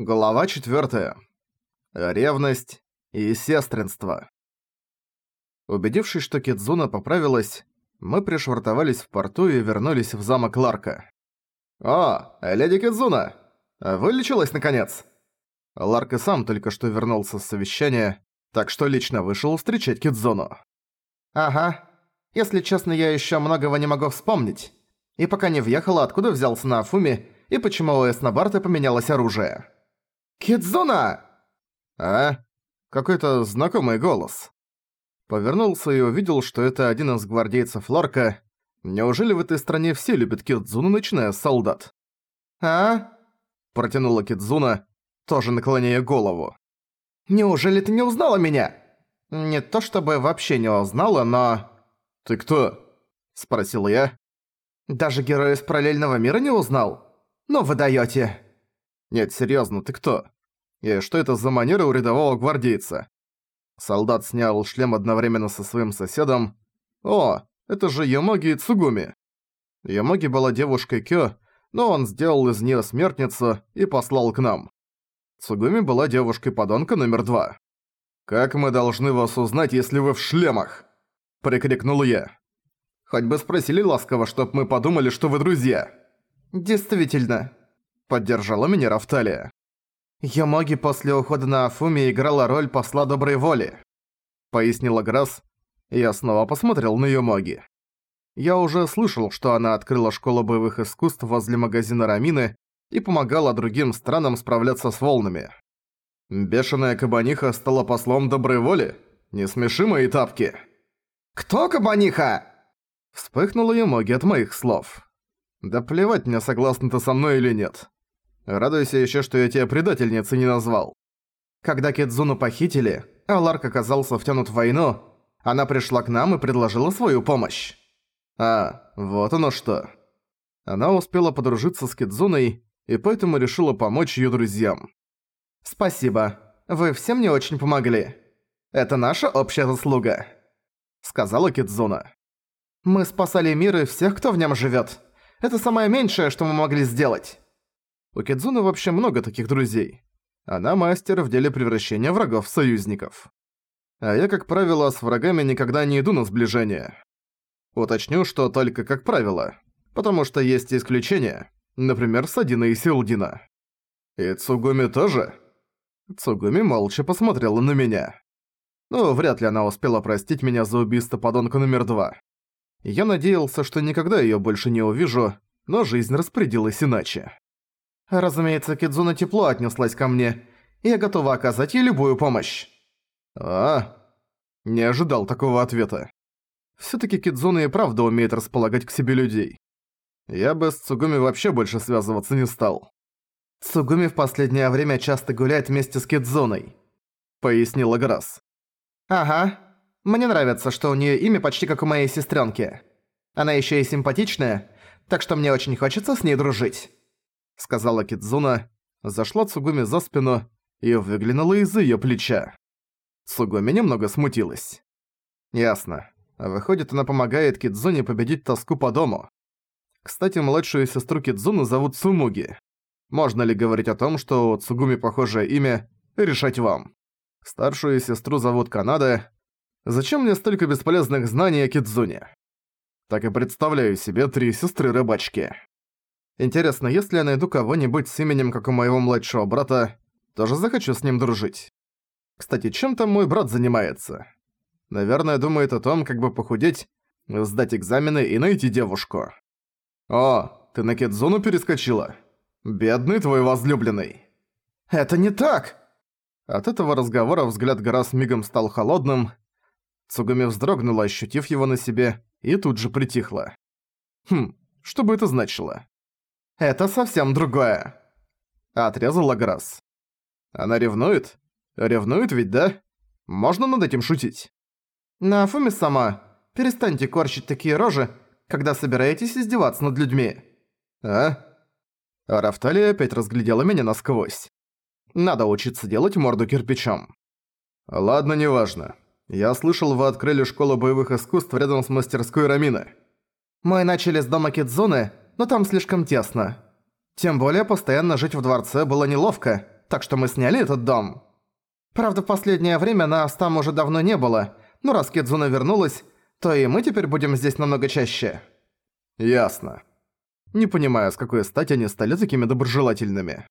Глава 4. Ревность и сестринство. Убедившись, что Кидзуна поправилась, мы пришвартовались в порту и вернулись в замок Ларка. «О, леди Кидзуна! Вылечилась, наконец!» Ларк и сам только что вернулся с совещания, так что лично вышел встречать Кидзуну. «Ага. Если честно, я ещё многого не могу вспомнить. И пока не въехала, откуда взялся на Афуме, и почему у Эснобарта поменялось оружие». «Кидзуна!» «А?» Какой-то знакомый голос. Повернулся и увидел, что это один из гвардейцев Ларка. Неужели в этой стране все любят Кидзуну, начиная солдат? «А?» Протянула Кидзуна, тоже наклоняя голову. «Неужели ты не узнала меня?» «Не то чтобы вообще не узнала, но...» «Ты кто?» Спросил я. «Даже герой из параллельного мира не узнал? Ну вы даёте!» «Нет, серьёзно, ты кто? И что это за манера у рядового гвардейца?» Солдат снял шлем одновременно со своим соседом. «О, это же Ямоги Цугуми!» Ямоги была девушкой Кё, но он сделал из неё смертницу и послал к нам. Цугуми была девушкой-подонка номер два. «Как мы должны вас узнать, если вы в шлемах?» – прикрикнул я. «Хоть бы спросили ласково, чтоб мы подумали, что вы друзья». «Действительно», Поддержала меня Рафталия. Ямоги после ухода на Афуми играла роль посла доброй воли. Пояснила Грасс, и я снова посмотрел на Ямоги. Я уже слышал, что она открыла школу боевых искусств возле магазина Рамины и помогала другим странам справляться с волнами. Бешеная кабаниха стала послом доброй воли? Не смеши мои тапки. «Кто кабаниха?» Вспыхнула Ямоги от моих слов. «Да плевать мне, согласна ты со мной или нет. Радуйся еще, что я тебя предательницей не назвал. Когда Кидзуну похитили, а Ларк оказался втянут в войну, она пришла к нам и предложила свою помощь. А, вот оно что. Она успела подружиться с Кидзуной, и поэтому решила помочь ее друзьям. «Спасибо. Вы все мне очень помогли. Это наша общая заслуга», — сказала Кидзуна. «Мы спасали мир и всех, кто в нем живет. Это самое меньшее, что мы могли сделать». У Кидзуны вообще много таких друзей. Она мастер в деле превращения врагов в союзников. А я, как правило, с врагами никогда не иду на сближение. Уточню, что только как правило, потому что есть исключения, например, Садина и Силдина. И Цугуми тоже? Цугуми молча посмотрела на меня. Ну, вряд ли она успела простить меня за убийство подонка номер два. Я надеялся, что никогда её больше не увижу, но жизнь распорядилась иначе. Разумеется, Кидзуна тепло отнеслась ко мне, и я готова оказать ей любую помощь. А, не ожидал такого ответа. Всё-таки Кидзуна и правда умеет располагать к себе людей. Я бы с Цугуми вообще больше связываться не стал. Цугуми в последнее время часто гуляет вместе с Кидзуной, пояснила Грасс. Ага. Мне нравится, что у неё имя почти как у моей сестрёнки. Она ещё и симпатичная, так что мне очень хочется с ней дружить сказала Кидзуна, зашла Цугуми за спину и выглянула из-за её плеча. Цугуми немного смутилась. Ясно. Выходит, она помогает Кидзуне победить тоску по дому. Кстати, младшую сестру Кидзуну зовут Цумуги. Можно ли говорить о том, что у Цугуми похожее имя, решать вам. Старшую сестру зовут Канада. Зачем мне столько бесполезных знаний о Кидзуне? Так и представляю себе три сестры-рыбачки. Интересно, если я найду кого-нибудь с именем, как у моего младшего брата, тоже захочу с ним дружить. Кстати, чем там мой брат занимается? Наверное, думает о том, как бы похудеть, сдать экзамены и найти девушку. О, ты на Кедзуну перескочила? Бедный твой возлюбленный. Это не так! От этого разговора взгляд Гарас мигом стал холодным. Цугуми вздрогнула, ощутив его на себе, и тут же притихла. Хм, что бы это значило? Это совсем другое. Отрезала Грасс. Она ревнует? Ревнует ведь, да? Можно над этим шутить? Нафуми сама, перестаньте корчить такие рожи, когда собираетесь издеваться над людьми. А? А Рафталия опять разглядела меня насквозь. Надо учиться делать морду кирпичом. Ладно, неважно. Я слышал, вы открыли школу боевых искусств рядом с мастерской Рамины. Мы начали с дома Кидзуны, но там слишком тесно. Тем более постоянно жить в дворце было неловко, так что мы сняли этот дом. Правда, в последнее время нас там уже давно не было, но раз Кидзуна вернулась, то и мы теперь будем здесь намного чаще». «Ясно. Не понимаю, с какой стати они стали такими доброжелательными.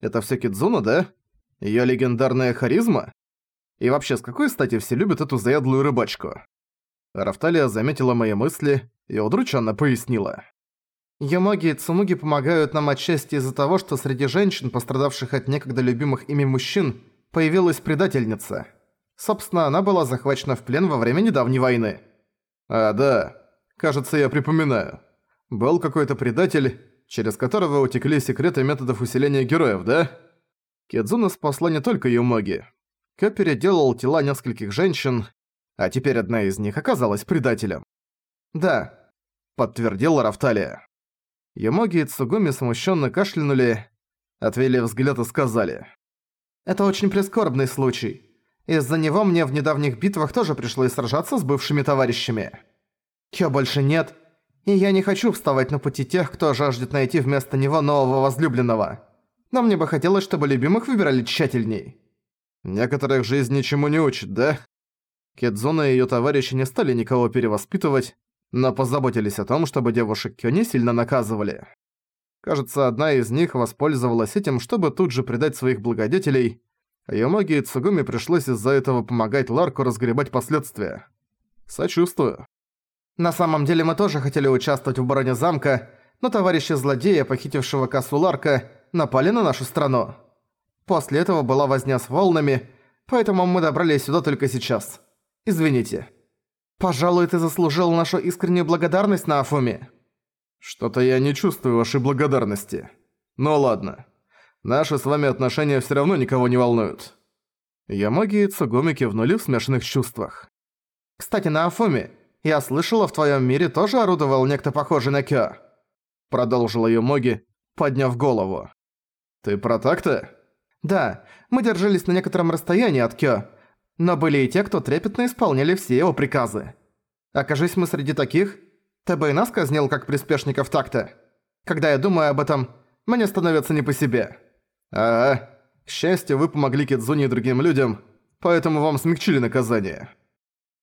Это всё Кидзуна, да? Её легендарная харизма? И вообще, с какой стати все любят эту заядлую рыбачку?» Рафталия заметила мои мысли и удрученно пояснила. Ямоги и Цумуги помогают нам отчасти из-за того, что среди женщин, пострадавших от некогда любимых ими мужчин, появилась предательница. Собственно, она была захвачена в плен во время недавней войны. А, да. Кажется, я припоминаю. Был какой-то предатель, через которого утекли секреты методов усиления героев, да? Кедзуна спасла не только Юмоги. Кё переделал тела нескольких женщин, а теперь одна из них оказалась предателем. «Да», — подтвердила Рафталия. Ямоги и Цугуми смущенно кашлянули, отвели взгляд и сказали. «Это очень прискорбный случай. Из-за него мне в недавних битвах тоже пришлось сражаться с бывшими товарищами. Кё больше нет, и я не хочу вставать на пути тех, кто жаждет найти вместо него нового возлюбленного. Но мне бы хотелось, чтобы любимых выбирали тщательней». «Некоторых жизнь ничему не учит, да?» Кедзуна и её товарищи не стали никого перевоспитывать, но позаботились о том, чтобы девушек Кё не сильно наказывали. Кажется, одна из них воспользовалась этим, чтобы тут же предать своих благодетелей, а Ямоги и Цугуми пришлось из-за этого помогать Ларку разгребать последствия. Сочувствую. На самом деле мы тоже хотели участвовать в обороне замка, но товарищи злодея, похитившего косу Ларка, напали на нашу страну. После этого была возня с волнами, поэтому мы добрались сюда только сейчас. Извините. Пожалуй, ты заслужил нашу искреннюю благодарность на Афуме. Что-то я не чувствую вашей благодарности. Ну ладно. Наши с вами отношения все равно никого не волнуют. Ямаги и Цугуми кивнули в смешанных чувствах. Кстати, на Афуме, я слышала, в твоем мире тоже орудовал некто похожий на Кё. Продолжила Юмоги, подняв голову. Ты про так-то? Да, мы держались на некотором расстоянии от Кё, но были и те, кто трепетно исполняли все его приказы. Окажись мы среди таких, ты бы и нас казнил как приспешников такта. Когда я думаю об этом, мне становится не по себе. А, -а. к счастью, вы помогли Кидзуне и другим людям, поэтому вам смягчили наказание.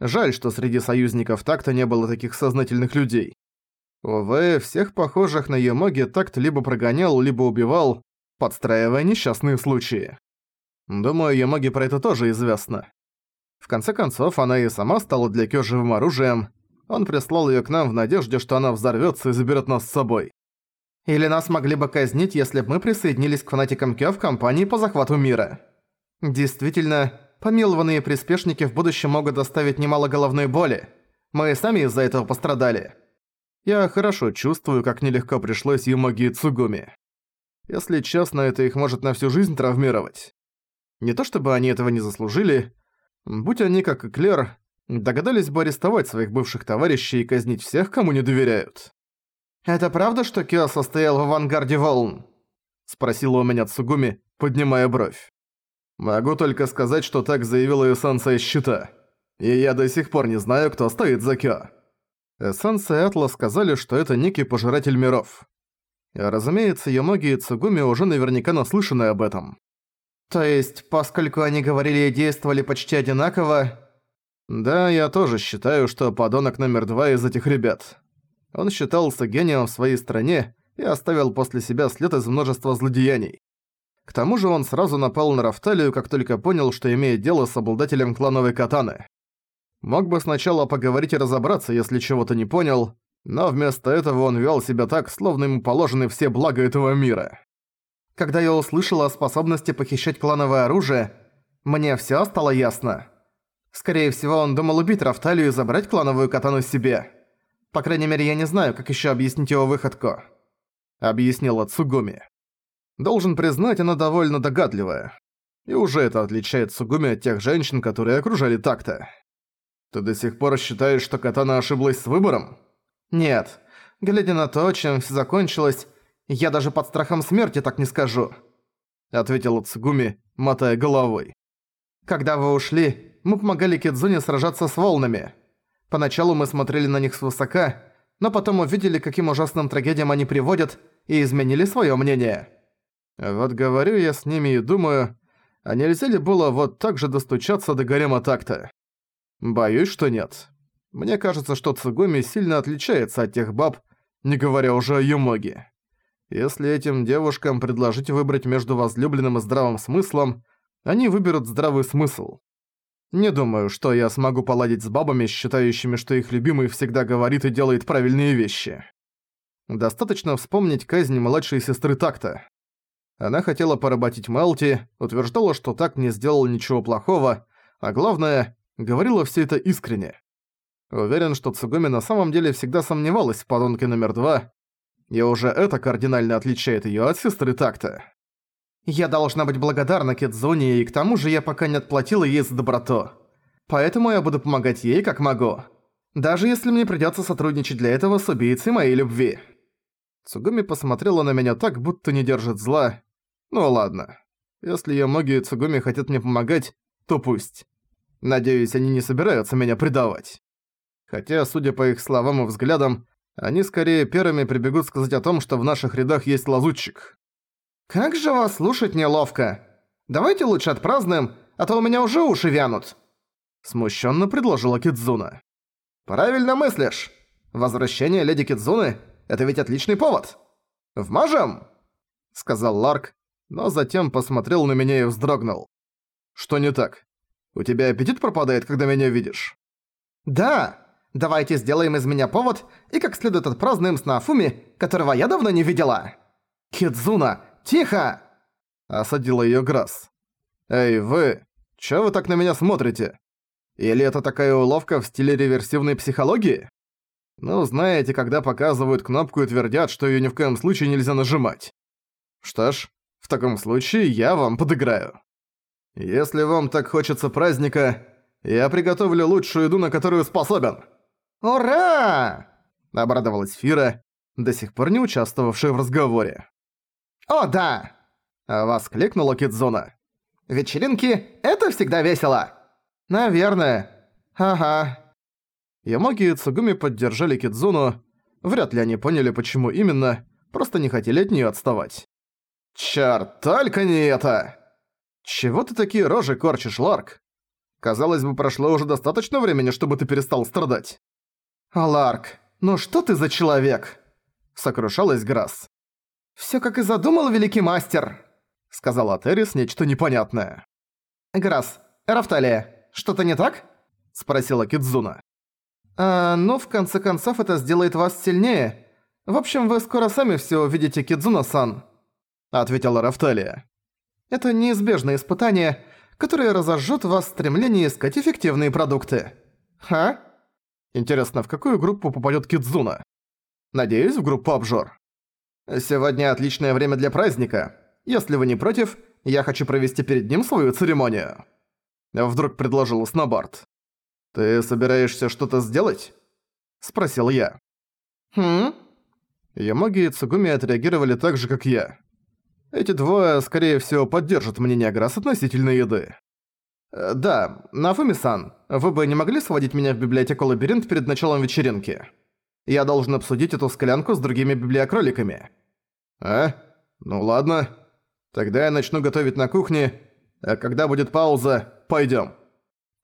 Жаль, что среди союзников такта не было таких сознательных людей. Увы, всех похожих на Ямоги такт либо прогонял, либо убивал, подстраивая несчастные случаи. Думаю, Ямоги про это тоже известно. В конце концов, она и сама стала для Кё живым оружием. Он прислал её к нам в надежде, что она взорвётся и заберёт нас с собой. Или нас могли бы казнить, если бы мы присоединились к фанатикам Кё в кампании по захвату мира. Действительно, помилованные приспешники в будущем могут доставить немало головной боли. Мы сами из-за этого пострадали. Я хорошо чувствую, как нелегко пришлось Юмоги и Цугуми. Если честно, это их может на всю жизнь травмировать. Не то чтобы они этого не заслужили, Будь они, как и Клер, догадались бы арестовать своих бывших товарищей и казнить всех, кому не доверяют. «Это правда, что Кио состоял в авангарде волн?» – спросила у меня Цугуми, поднимая бровь. «Могу только сказать, что так заявила эссенция щита. И я до сих пор не знаю, кто стоит за Кио». Эссенция Атла сказали, что это некий пожиратель миров. Разумеется, Ямоги и Цугуми уже наверняка наслышаны об этом. То есть, поскольку они говорили и действовали почти одинаково... Да, я тоже считаю, что подонок номер два из этих ребят. Он считался гением в своей стране и оставил после себя след из множества злодеяний. К тому же он сразу напал на Рафталию, как только понял, что имеет дело с обладателем клановой катаны. Мог бы сначала поговорить и разобраться, если чего-то не понял, но вместо этого он вел себя так, словно ему положены все блага этого мира. Когда я услышала о способности похищать клановое оружие, мне всё стало ясно. Скорее всего, он думал убить Рафталию и забрать клановую катану себе. По крайней мере, я не знаю, как ещё объяснить его выходку. Объяснила Цугуми. Должен признать, она довольно догадливая. И уже это отличает Цугуми от тех женщин, которые окружали так-то. Ты до сих пор считаешь, что Катана ошиблась с выбором? Нет. Глядя на то, чем всё закончилось, я даже под страхом смерти так не скажу», — ответила Цугуми, мотая головой. «Когда вы ушли, мы помогали Кидзуне сражаться с волнами. Поначалу мы смотрели на них свысока, но потом увидели, каким ужасным трагедиям они приводят, и изменили своё мнение. Вот говорю я с ними и думаю, а нельзя ли было вот так же достучаться до гарема так-то? Боюсь, что нет. Мне кажется, что Цугуми сильно отличается от тех баб, не говоря уже о Юмоге. Если этим девушкам предложить выбрать между возлюбленным и здравым смыслом, они выберут здравый смысл. Не думаю, что я смогу поладить с бабами, считающими, что их любимый всегда говорит и делает правильные вещи. Достаточно вспомнить казнь младшей сестры Такта. Она хотела поработить Мелти, утверждала, что так не сделал ничего плохого, а главное, говорила все это искренне. Уверен, что Цугуми на самом деле всегда сомневалась в подонке номер два, и уже это кардинально отличает её от сестры Такта. Я должна быть благодарна Кидзуне, и к тому же я пока не отплатила ей за доброту. Поэтому я буду помогать ей как могу. Даже если мне придётся сотрудничать для этого с убийцей моей любви. Цугуми посмотрела на меня так, будто не держит зла. Ну ладно. Если Ямоги и Цугуми хотят мне помогать, то пусть. Надеюсь, они не собираются меня предавать. Хотя, судя по их словам и взглядам, они скорее первыми прибегут сказать о том, что в наших рядах есть лазутчик. «Как же вас слушать неловко? Давайте лучше отпразднуем, а то у меня уже уши вянут!» Смущенно предложила Кидзуна. «Правильно мыслишь. Возвращение леди Кидзуны – это ведь отличный повод. Вмажем?» Сказал Ларк, но затем посмотрел на меня и вздрогнул. «Что не так? У тебя аппетит пропадает, когда меня видишь?» «Да, давайте сделаем из меня повод и как следует отпразднуем с Нафуми, которого я давно не видела!» «Кидзуна, тихо!» Осадила её Грасс. «Эй, вы! Чё вы так на меня смотрите? Или это такая уловка в стиле реверсивной психологии? Ну, знаете, когда показывают кнопку и твердят, что её ни в коем случае нельзя нажимать. Что ж, в таком случае я вам подыграю. Если вам так хочется праздника, я приготовлю лучшую еду, на которую способен. Ура! Обрадовалась Фира, до сих пор не участвовавшая в разговоре. «О, да!» – воскликнула Кидзуна. «Вечеринки – это всегда весело!» «Наверное. Ага». Ямоги и Цугуми поддержали Кидзуну. Вряд ли они поняли, почему именно, просто не хотели от неё отставать. «Чёрт, только не это!» «Чего ты такие рожи корчишь, Ларк? Казалось бы, прошло уже достаточно времени, чтобы ты перестал страдать». «Ларк, ну что ты за человек?» – сокрушалась Грасс. «Всё как и задумал великий мастер», — сказала Террис нечто непонятное. «Грасс, Рафталия, что-то не так?» — спросила Кидзуна. «А, ну, в конце концов, это сделает вас сильнее. В общем, вы скоро сами всё увидите, Кидзуна-сан», — ответила Рафталия. «Это неизбежное испытание, которое разожжёт в вас стремление искать эффективные продукты. Ха?» Интересно, в какую группу попадёт Кидзуна? Надеюсь, в группу обжор. Сегодня отличное время для праздника. Если вы не против, я хочу провести перед ним свою церемонию. Вдруг предложил Снобард. Ты собираешься что-то сделать? Спросил я. Хм? Ямоги и Цугуми отреагировали так же, как я. Эти двое, скорее всего, поддержат мнение Грасс относительно еды. Э, «Да, Нафуми-сан, вы бы не могли сводить меня в библиотеку Лабиринт перед началом вечеринки? Я должен обсудить эту склянку с другими библиокроликами». «А? Ну ладно. Тогда я начну готовить на кухне, а когда будет пауза, пойдём».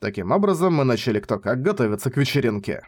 Таким образом, мы начали кто как готовиться к вечеринке.